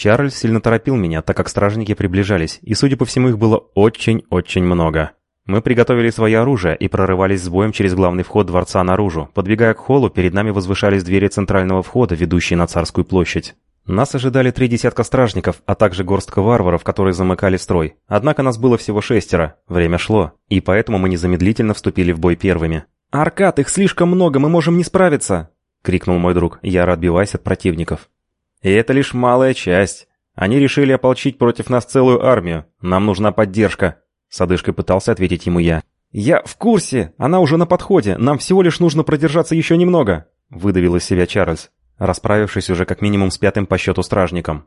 Чарльз сильно торопил меня, так как стражники приближались, и, судя по всему, их было очень-очень много. Мы приготовили свои оружия и прорывались с боем через главный вход дворца наружу. Подбегая к холлу, перед нами возвышались двери центрального входа, ведущие на Царскую площадь. Нас ожидали три десятка стражников, а также горстка варваров, которые замыкали строй. Однако нас было всего шестеро. Время шло, и поэтому мы незамедлительно вступили в бой первыми. «Аркад, их слишком много, мы можем не справиться!» — крикнул мой друг, яро отбиваясь от противников. «И это лишь малая часть. Они решили ополчить против нас целую армию. Нам нужна поддержка», — с одышкой пытался ответить ему я. «Я в курсе! Она уже на подходе! Нам всего лишь нужно продержаться еще немного!» — выдавил из себя Чарльз расправившись уже как минимум с пятым по счету стражником.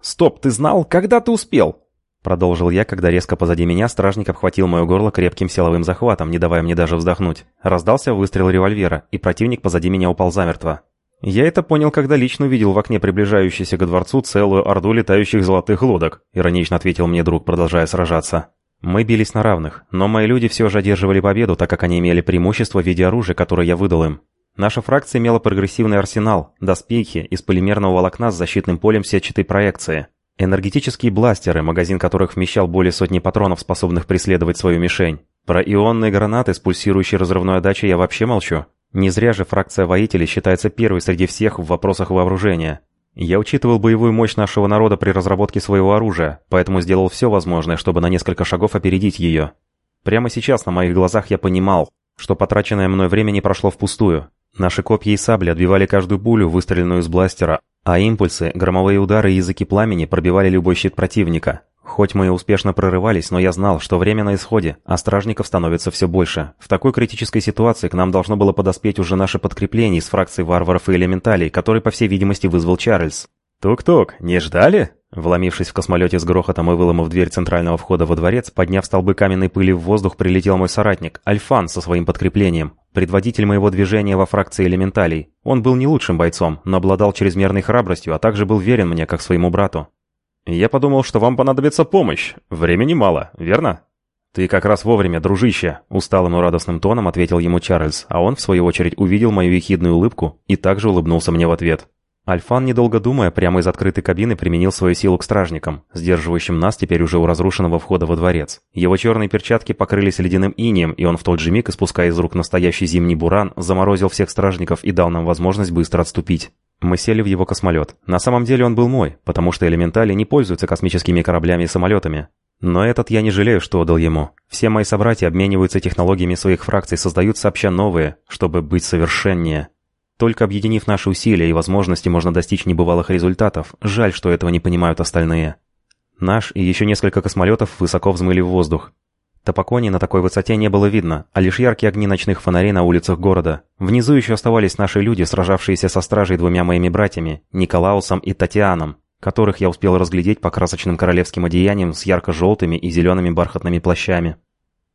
«Стоп, ты знал? Когда ты успел?» Продолжил я, когда резко позади меня стражник обхватил мое горло крепким силовым захватом, не давая мне даже вздохнуть. Раздался выстрел револьвера, и противник позади меня упал замертво. Я это понял, когда лично увидел в окне приближающейся к дворцу целую орду летающих золотых лодок, иронично ответил мне друг, продолжая сражаться. Мы бились на равных, но мои люди все же одерживали победу, так как они имели преимущество в виде оружия, которое я выдал им. Наша фракция имела прогрессивный арсенал, доспехи из полимерного волокна с защитным полем сетчатой проекции, энергетические бластеры, магазин которых вмещал более сотни патронов, способных преследовать свою мишень. Про ионные гранаты с пульсирующей разрывной отдачей я вообще молчу. Не зря же фракция воителей считается первой среди всех в вопросах вооружения. Я учитывал боевую мощь нашего народа при разработке своего оружия, поэтому сделал все возможное, чтобы на несколько шагов опередить ее. Прямо сейчас на моих глазах я понимал, что потраченное мной время не прошло впустую. Наши копья и сабли отбивали каждую пулю, выстреленную из бластера, а импульсы, громовые удары и языки пламени пробивали любой щит противника. Хоть мы и успешно прорывались, но я знал, что время на исходе, а стражников становится все больше. В такой критической ситуации к нам должно было подоспеть уже наше подкрепление из фракции варваров и элементалей, который, по всей видимости, вызвал Чарльз. «Тук-тук, не ждали?» Вломившись в космолете с грохотом и выломав дверь центрального входа во дворец, подняв столбы каменной пыли в воздух, прилетел мой соратник, Альфан, со своим подкреплением. Предводитель моего движения во фракции элементалей. Он был не лучшим бойцом, но обладал чрезмерной храбростью, а также был верен мне, как своему брату. «Я подумал, что вам понадобится помощь. Времени мало, верно?» «Ты как раз вовремя, дружище», — усталым и радостным тоном ответил ему Чарльз, а он, в свою очередь, увидел мою ехидную улыбку и также улыбнулся мне в ответ. Альфан, недолго думая, прямо из открытой кабины применил свою силу к стражникам, сдерживающим нас теперь уже у разрушенного входа во дворец. Его черные перчатки покрылись ледяным инием, и он в тот же миг, испуская из рук настоящий зимний буран, заморозил всех стражников и дал нам возможность быстро отступить. Мы сели в его космолет. На самом деле он был мой, потому что элементали не пользуются космическими кораблями и самолетами. Но этот я не жалею, что отдал ему. Все мои собратья обмениваются технологиями своих фракций, создают сообща новые, чтобы быть совершеннее. Только объединив наши усилия и возможности, можно достичь небывалых результатов. Жаль, что этого не понимают остальные. Наш и еще несколько космолетов высоко взмыли в воздух. Топокони на такой высоте не было видно, а лишь яркие огни ночных фонарей на улицах города. Внизу еще оставались наши люди, сражавшиеся со стражей двумя моими братьями, Николаусом и Татьяном, которых я успел разглядеть по красочным королевским одеяниям с ярко-желтыми и зелеными бархатными плащами.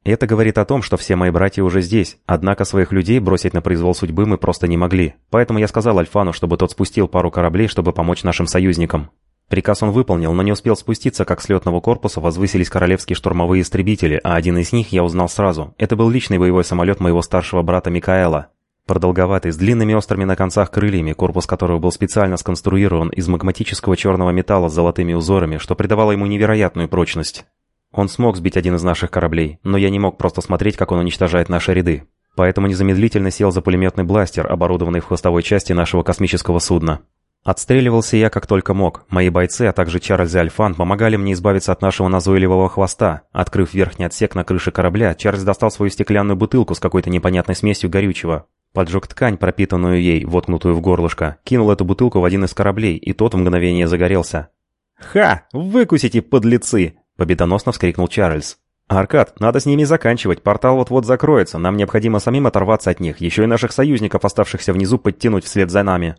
Это говорит о том, что все мои братья уже здесь, однако своих людей бросить на произвол судьбы мы просто не могли. Поэтому я сказал Альфану, чтобы тот спустил пару кораблей, чтобы помочь нашим союзникам. Приказ он выполнил, но не успел спуститься, как с летного корпуса возвысились королевские штурмовые истребители, а один из них я узнал сразу. Это был личный боевой самолет моего старшего брата Микаэла. Продолговатый, с длинными острыми на концах крыльями, корпус которого был специально сконструирован из магматического черного металла с золотыми узорами, что придавало ему невероятную прочность. Он смог сбить один из наших кораблей, но я не мог просто смотреть, как он уничтожает наши ряды. Поэтому незамедлительно сел за пулеметный бластер, оборудованный в хвостовой части нашего космического судна. Отстреливался я как только мог. Мои бойцы, а также Чарльз и Альфан помогали мне избавиться от нашего назойливого хвоста. Открыв верхний отсек на крыше корабля, Чарльз достал свою стеклянную бутылку с какой-то непонятной смесью горючего. Поджег ткань, пропитанную ей, воткнутую в горлышко, кинул эту бутылку в один из кораблей, и тот в мгновение загорелся. «Ха! Выкусите, подлецы!» Победоносно вскрикнул Чарльз. «Аркад, надо с ними заканчивать, портал вот-вот закроется, нам необходимо самим оторваться от них, еще и наших союзников, оставшихся внизу, подтянуть вслед за нами».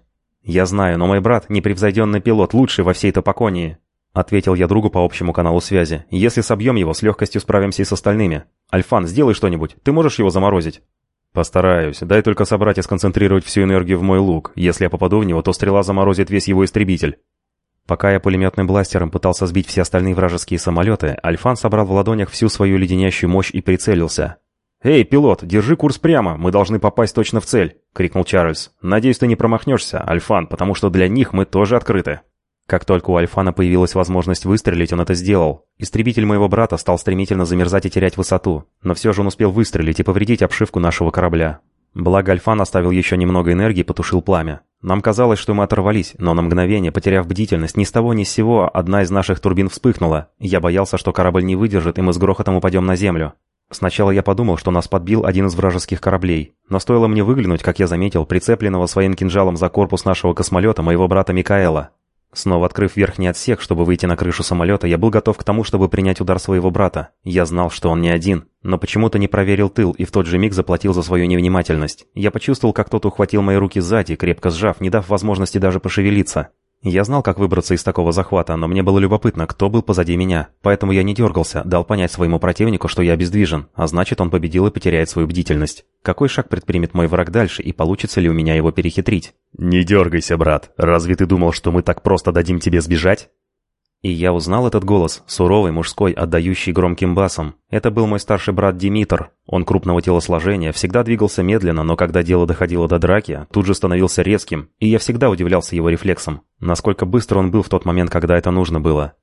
«Я знаю, но мой брат — непревзойденный пилот, лучший во всей Топоконии», — ответил я другу по общему каналу связи. «Если собьем его, с легкостью справимся и с остальными. Альфан, сделай что-нибудь, ты можешь его заморозить?» «Постараюсь. Дай только собрать и сконцентрировать всю энергию в мой лук. Если я попаду в него, то стрела заморозит весь его истребитель». Пока я пулеметным бластером пытался сбить все остальные вражеские самолеты, Альфан собрал в ладонях всю свою леденящую мощь и прицелился. «Эй, пилот, держи курс прямо, мы должны попасть точно в цель!» — крикнул Чарльз. «Надеюсь, ты не промахнешься, Альфан, потому что для них мы тоже открыты». Как только у Альфана появилась возможность выстрелить, он это сделал. Истребитель моего брата стал стремительно замерзать и терять высоту, но все же он успел выстрелить и повредить обшивку нашего корабля. Благо Альфан оставил еще немного энергии и потушил пламя. Нам казалось, что мы оторвались, но на мгновение, потеряв бдительность, ни с того ни с сего одна из наших турбин вспыхнула. Я боялся, что корабль не выдержит, и мы с грохотом упадем на землю. Сначала я подумал, что нас подбил один из вражеских кораблей, но стоило мне выглянуть, как я заметил, прицепленного своим кинжалом за корпус нашего космолета моего брата Микаэла. Снова открыв верхний отсек, чтобы выйти на крышу самолета, я был готов к тому, чтобы принять удар своего брата. Я знал, что он не один, но почему-то не проверил тыл и в тот же миг заплатил за свою невнимательность. Я почувствовал, как кто-то ухватил мои руки сзади, крепко сжав, не дав возможности даже пошевелиться. Я знал, как выбраться из такого захвата, но мне было любопытно, кто был позади меня. Поэтому я не дергался, дал понять своему противнику, что я обездвижен, а значит, он победил и потеряет свою бдительность. Какой шаг предпримет мой враг дальше, и получится ли у меня его перехитрить? «Не дергайся, брат. Разве ты думал, что мы так просто дадим тебе сбежать?» И я узнал этот голос, суровый, мужской, отдающий громким басом. Это был мой старший брат Димитр. Он крупного телосложения, всегда двигался медленно, но когда дело доходило до драки, тут же становился резким, и я всегда удивлялся его рефлексам. Насколько быстро он был в тот момент, когда это нужно было.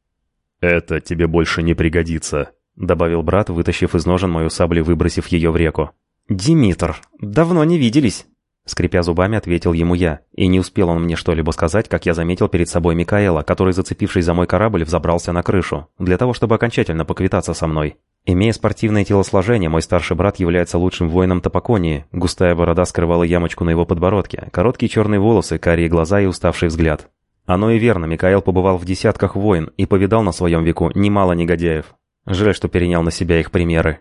«Это тебе больше не пригодится», — добавил брат, вытащив из ножен мою саблю и выбросив ее в реку. «Димитр, давно не виделись». Скрипя зубами, ответил ему я, и не успел он мне что-либо сказать, как я заметил перед собой Микаэла, который, зацепившись за мой корабль, взобрался на крышу, для того, чтобы окончательно поквитаться со мной. Имея спортивное телосложение, мой старший брат является лучшим воином Топоконии. Густая борода скрывала ямочку на его подбородке, короткие черные волосы, карие глаза и уставший взгляд. Оно и верно, Микаэл побывал в десятках войн и повидал на своем веку немало негодяев. Жаль, что перенял на себя их примеры.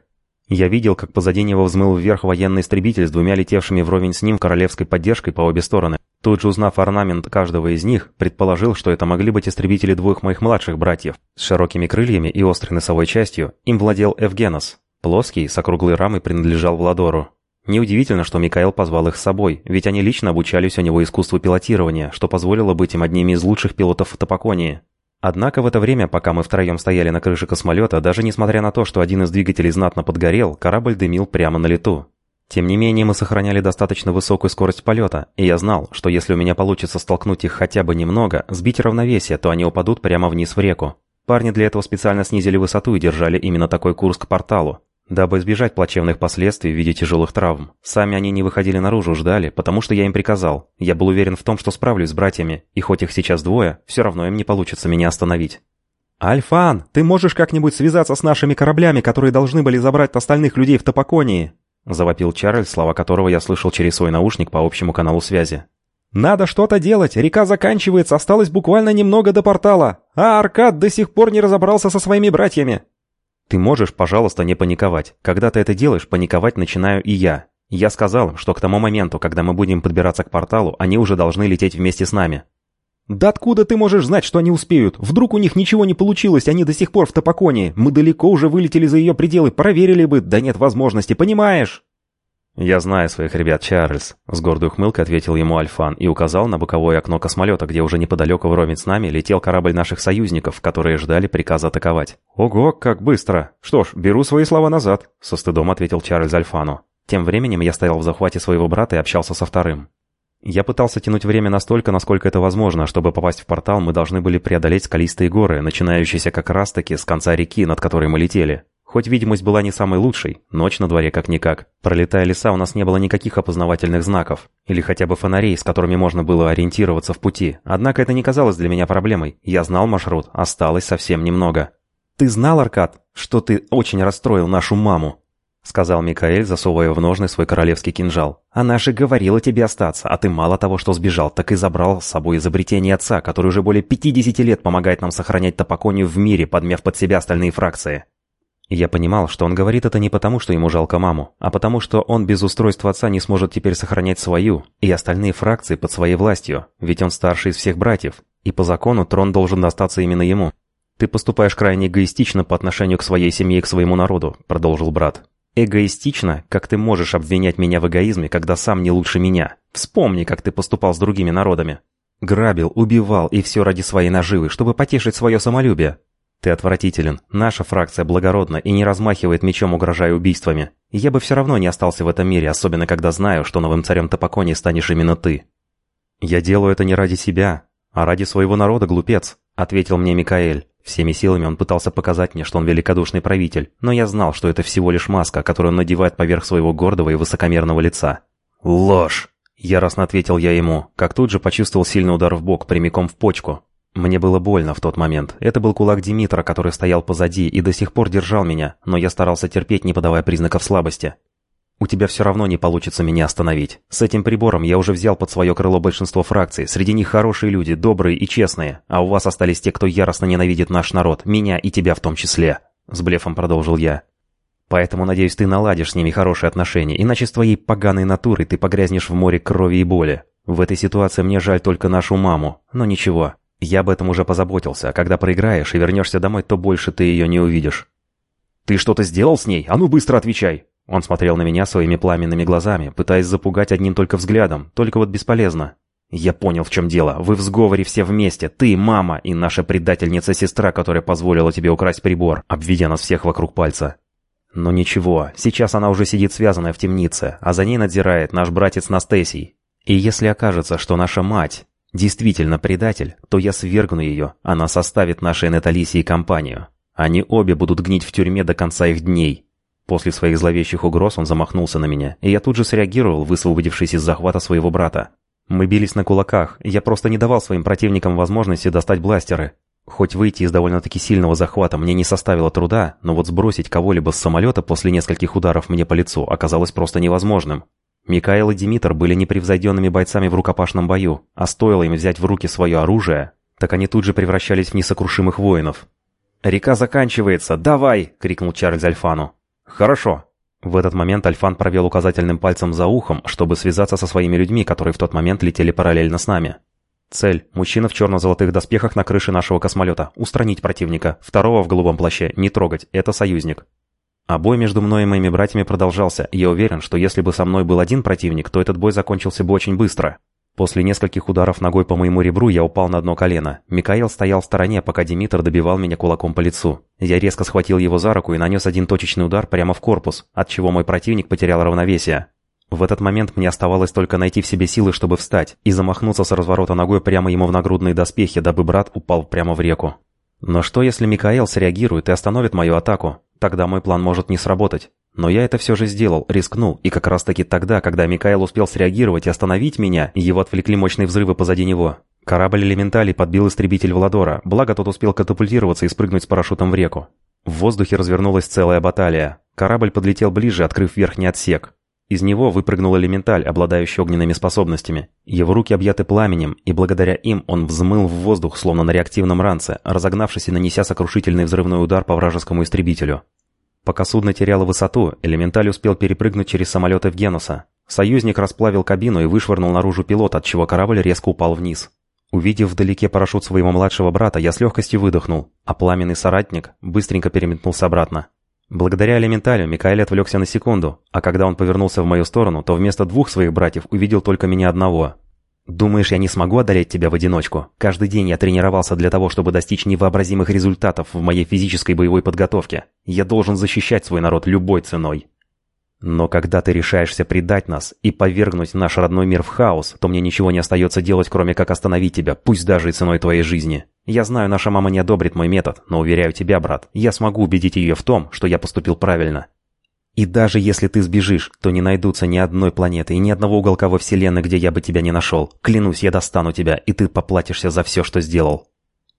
Я видел, как позади него взмыл вверх военный истребитель с двумя летевшими вровень с ним королевской поддержкой по обе стороны. Тут же узнав орнамент каждого из них, предположил, что это могли быть истребители двух моих младших братьев. С широкими крыльями и острой носовой частью им владел Эвгенос. Плоский, с округлой рамой принадлежал Владору. Неудивительно, что Микаэл позвал их с собой, ведь они лично обучались у него искусству пилотирования, что позволило быть им одними из лучших пилотов в Топоконии. Однако в это время, пока мы втроем стояли на крыше космолета, даже несмотря на то, что один из двигателей знатно подгорел, корабль дымил прямо на лету. Тем не менее, мы сохраняли достаточно высокую скорость полета, и я знал, что если у меня получится столкнуть их хотя бы немного, сбить равновесие, то они упадут прямо вниз в реку. Парни для этого специально снизили высоту и держали именно такой курс к порталу дабы избежать плачевных последствий в виде тяжелых травм. Сами они не выходили наружу, ждали, потому что я им приказал. Я был уверен в том, что справлюсь с братьями, и хоть их сейчас двое, все равно им не получится меня остановить. «Альфан, ты можешь как-нибудь связаться с нашими кораблями, которые должны были забрать остальных людей в Топоконии?» Завопил Чарльз, слова которого я слышал через свой наушник по общему каналу связи. «Надо что-то делать, река заканчивается, осталось буквально немного до портала, а Аркад до сих пор не разобрался со своими братьями. Ты можешь, пожалуйста, не паниковать. Когда ты это делаешь, паниковать начинаю и я. Я сказал им, что к тому моменту, когда мы будем подбираться к порталу, они уже должны лететь вместе с нами. «Да откуда ты можешь знать, что они успеют? Вдруг у них ничего не получилось, они до сих пор в Топоконе. Мы далеко уже вылетели за ее пределы, проверили бы, да нет возможности, понимаешь?» «Я знаю своих ребят, Чарльз», — с гордой ухмылкой ответил ему Альфан и указал на боковое окно космолета, где уже неподалеку вровень с нами летел корабль наших союзников, которые ждали приказа атаковать. «Ого, как быстро! Что ж, беру свои слова назад», — со стыдом ответил Чарльз Альфану. Тем временем я стоял в захвате своего брата и общался со вторым. Я пытался тянуть время настолько, насколько это возможно. Чтобы попасть в портал, мы должны были преодолеть скалистые горы, начинающиеся как раз-таки с конца реки, над которой мы летели. Хоть видимость была не самой лучшей, ночь на дворе как-никак. Пролетая леса, у нас не было никаких опознавательных знаков. Или хотя бы фонарей, с которыми можно было ориентироваться в пути. Однако это не казалось для меня проблемой. Я знал маршрут, осталось совсем немного. «Ты знал, Аркад, что ты очень расстроил нашу маму?» Сказал Микаэль, засовывая в ножны свой королевский кинжал. «Она же говорила тебе остаться, а ты мало того, что сбежал, так и забрал с собой изобретение отца, который уже более 50 лет помогает нам сохранять топоконию в мире, подмяв под себя остальные фракции». Я понимал, что он говорит это не потому, что ему жалко маму, а потому, что он без устройства отца не сможет теперь сохранять свою и остальные фракции под своей властью, ведь он старший из всех братьев, и по закону трон должен достаться именно ему. «Ты поступаешь крайне эгоистично по отношению к своей семье и к своему народу», — продолжил брат. «Эгоистично, как ты можешь обвинять меня в эгоизме, когда сам не лучше меня? Вспомни, как ты поступал с другими народами. Грабил, убивал, и все ради своей наживы, чтобы потешить свое самолюбие. «Ты отвратителен. Наша фракция благородна и не размахивает мечом, угрожая убийствами. Я бы все равно не остался в этом мире, особенно когда знаю, что новым царем Топокони станешь именно ты. Я делаю это не ради себя. «А ради своего народа, глупец», — ответил мне Микаэль. Всеми силами он пытался показать мне, что он великодушный правитель, но я знал, что это всего лишь маска, которую он надевает поверх своего гордого и высокомерного лица. «Ложь!» — яростно ответил я ему, как тут же почувствовал сильный удар в бок, прямиком в почку. Мне было больно в тот момент. Это был кулак Димитра, который стоял позади и до сих пор держал меня, но я старался терпеть, не подавая признаков слабости. У тебя все равно не получится меня остановить. С этим прибором я уже взял под свое крыло большинство фракций. Среди них хорошие люди, добрые и честные. А у вас остались те, кто яростно ненавидит наш народ, меня и тебя в том числе. С блефом продолжил я. Поэтому, надеюсь, ты наладишь с ними хорошие отношения, иначе с твоей поганой натурой ты погрязнешь в море крови и боли. В этой ситуации мне жаль только нашу маму, но ничего. Я об этом уже позаботился, а когда проиграешь и вернешься домой, то больше ты ее не увидишь. «Ты что-то сделал с ней? А ну быстро отвечай!» Он смотрел на меня своими пламенными глазами, пытаясь запугать одним только взглядом, только вот бесполезно. «Я понял, в чем дело. Вы в сговоре все вместе. Ты, мама и наша предательница-сестра, которая позволила тебе украсть прибор, обведя нас всех вокруг пальца. Но ничего, сейчас она уже сидит связанная в темнице, а за ней надзирает наш братец Настесий. И если окажется, что наша мать действительно предатель, то я свергну ее, она составит нашей Наталисии компанию. Они обе будут гнить в тюрьме до конца их дней. После своих зловещих угроз он замахнулся на меня, и я тут же среагировал, высвободившись из захвата своего брата. Мы бились на кулаках, я просто не давал своим противникам возможности достать бластеры. Хоть выйти из довольно-таки сильного захвата мне не составило труда, но вот сбросить кого-либо с самолета после нескольких ударов мне по лицу оказалось просто невозможным. Микаэл и Димитр были непревзойденными бойцами в рукопашном бою, а стоило им взять в руки свое оружие, так они тут же превращались в несокрушимых воинов. «Река заканчивается! Давай!» — крикнул Чарльз Альфану. «Хорошо». В этот момент Альфан провел указательным пальцем за ухом, чтобы связаться со своими людьми, которые в тот момент летели параллельно с нами. Цель – мужчина в черно-золотых доспехах на крыше нашего космолета. Устранить противника. Второго в голубом плаще. Не трогать. Это союзник. А бой между мной и моими братьями продолжался, и я уверен, что если бы со мной был один противник, то этот бой закончился бы очень быстро. После нескольких ударов ногой по моему ребру я упал на дно колено. Микаэл стоял в стороне, пока Димитр добивал меня кулаком по лицу. Я резко схватил его за руку и нанес один точечный удар прямо в корпус, от чего мой противник потерял равновесие. В этот момент мне оставалось только найти в себе силы, чтобы встать, и замахнуться с разворота ногой прямо ему в нагрудные доспехи, дабы брат упал прямо в реку. Но что если Микаэл среагирует и остановит мою атаку? Тогда мой план может не сработать. Но я это все же сделал, рискнул, и как раз таки тогда, когда Микаэл успел среагировать и остановить меня, его отвлекли мощные взрывы позади него. Корабль элементалей подбил истребитель Владора, благо тот успел катапультироваться и спрыгнуть с парашютом в реку. В воздухе развернулась целая баталия. Корабль подлетел ближе, открыв верхний отсек. Из него выпрыгнул элементаль, обладающий огненными способностями. Его руки объяты пламенем, и благодаря им он взмыл в воздух, словно на реактивном ранце, разогнавшись и нанеся сокрушительный взрывной удар по вражескому истребителю. Пока судно теряло высоту, элементаль успел перепрыгнуть через самолеты в Генуса. Союзник расплавил кабину и вышвырнул наружу пилот, от чего корабль резко упал вниз. Увидев вдалеке парашют своего младшего брата, я с легкостью выдохнул, а пламенный соратник быстренько переметнулся обратно. Благодаря элементалю Микаэль отвлекся на секунду, а когда он повернулся в мою сторону, то вместо двух своих братьев увидел только меня одного. «Думаешь, я не смогу одолеть тебя в одиночку? Каждый день я тренировался для того, чтобы достичь невообразимых результатов в моей физической боевой подготовке. Я должен защищать свой народ любой ценой». Но когда ты решаешься предать нас и повергнуть наш родной мир в хаос, то мне ничего не остается делать, кроме как остановить тебя, пусть даже и ценой твоей жизни. Я знаю, наша мама не одобрит мой метод, но уверяю тебя, брат, я смогу убедить ее в том, что я поступил правильно. И даже если ты сбежишь, то не найдутся ни одной планеты и ни одного уголка во Вселенной, где я бы тебя не нашел. Клянусь, я достану тебя, и ты поплатишься за все, что сделал».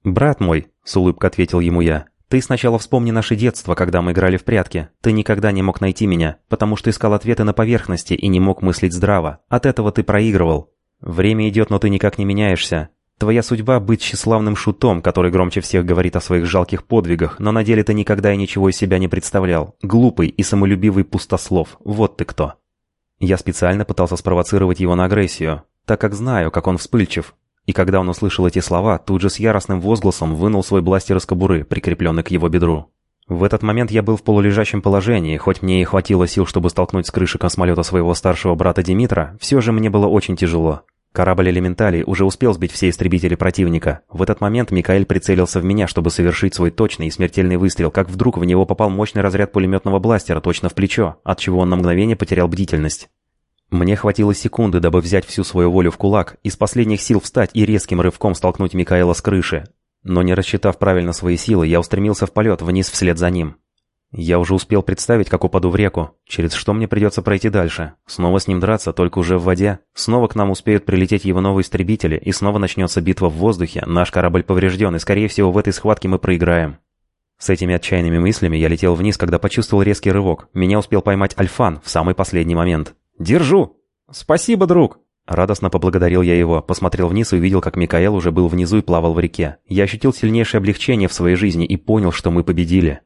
«Брат мой», — с улыбкой ответил ему я, — «ты сначала вспомни наше детство, когда мы играли в прятки. Ты никогда не мог найти меня, потому что искал ответы на поверхности и не мог мыслить здраво. От этого ты проигрывал. Время идет, но ты никак не меняешься. Твоя судьба — быть тщеславным шутом, который громче всех говорит о своих жалких подвигах, но на деле ты никогда и ничего из себя не представлял. Глупый и самолюбивый пустослов. Вот ты кто. Я специально пытался спровоцировать его на агрессию, так как знаю, как он вспыльчив. И когда он услышал эти слова, тут же с яростным возгласом вынул свой бластер из кобуры, прикрепленный к его бедру. В этот момент я был в полулежащем положении, хоть мне и хватило сил, чтобы столкнуть с крыши космолета своего старшего брата Димитра, все же мне было очень тяжело. Корабль элементалей уже успел сбить все истребители противника. В этот момент Микаэль прицелился в меня, чтобы совершить свой точный и смертельный выстрел, как вдруг в него попал мощный разряд пулеметного бластера точно в плечо, от чего он на мгновение потерял бдительность. Мне хватило секунды, дабы взять всю свою волю в кулак, из последних сил встать и резким рывком столкнуть Микаэла с крыши. Но не рассчитав правильно свои силы, я устремился в полет вниз вслед за ним. Я уже успел представить, как упаду в реку, через что мне придется пройти дальше. Снова с ним драться, только уже в воде. Снова к нам успеют прилететь его новые истребители, и снова начнется битва в воздухе. Наш корабль поврежден, и скорее всего в этой схватке мы проиграем. С этими отчаянными мыслями я летел вниз, когда почувствовал резкий рывок. Меня успел поймать Альфан в самый последний момент. «Держу!» «Спасибо, друг!» Радостно поблагодарил я его, посмотрел вниз и увидел, как Микаэл уже был внизу и плавал в реке. Я ощутил сильнейшее облегчение в своей жизни и понял, что мы победили.